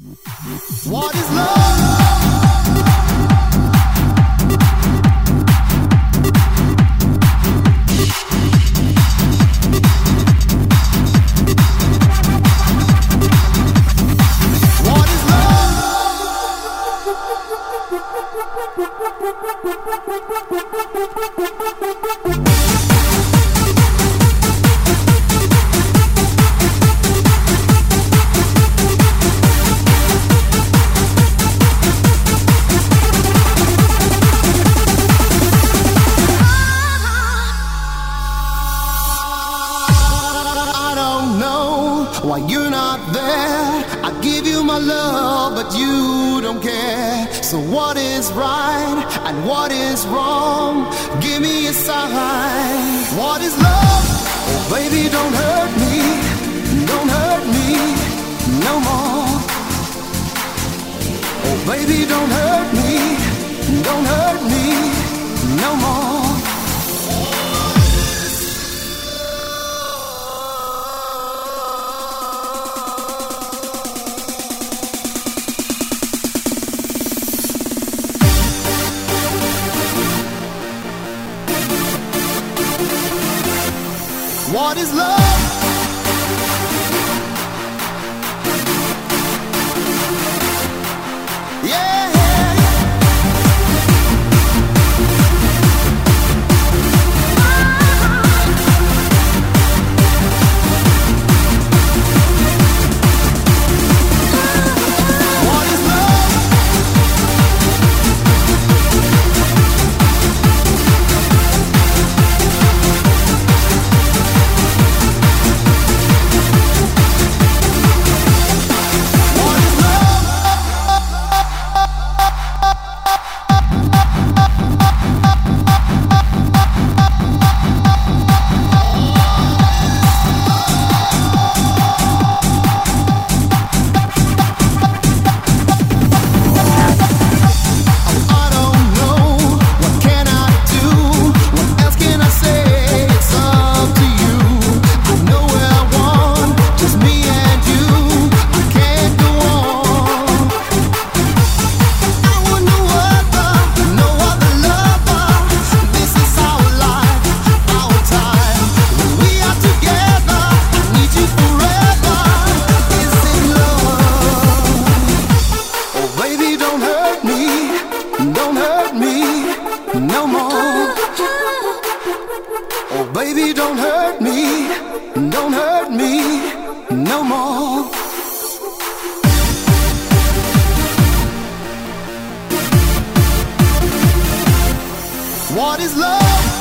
What is love? What is love? why you're not there. I give you my love, but you don't care. So what is right and what is wrong? Give me a sign. What is love? Oh, baby, don't hurt me. Don't hurt me no more. Oh, baby, don't hurt me. Don't hurt me What is love? Baby, don't hurt me. Don't hurt me no more. What is love?